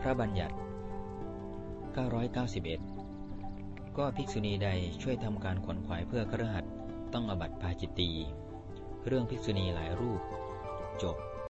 พระบัญญัติ 991 ก็ภิกษุณีใดช่วยทำการขวนขวายเพื่อครหัสต้องอบัตพาจิตตี เรื่องภิกษุณีหลายรูป จบ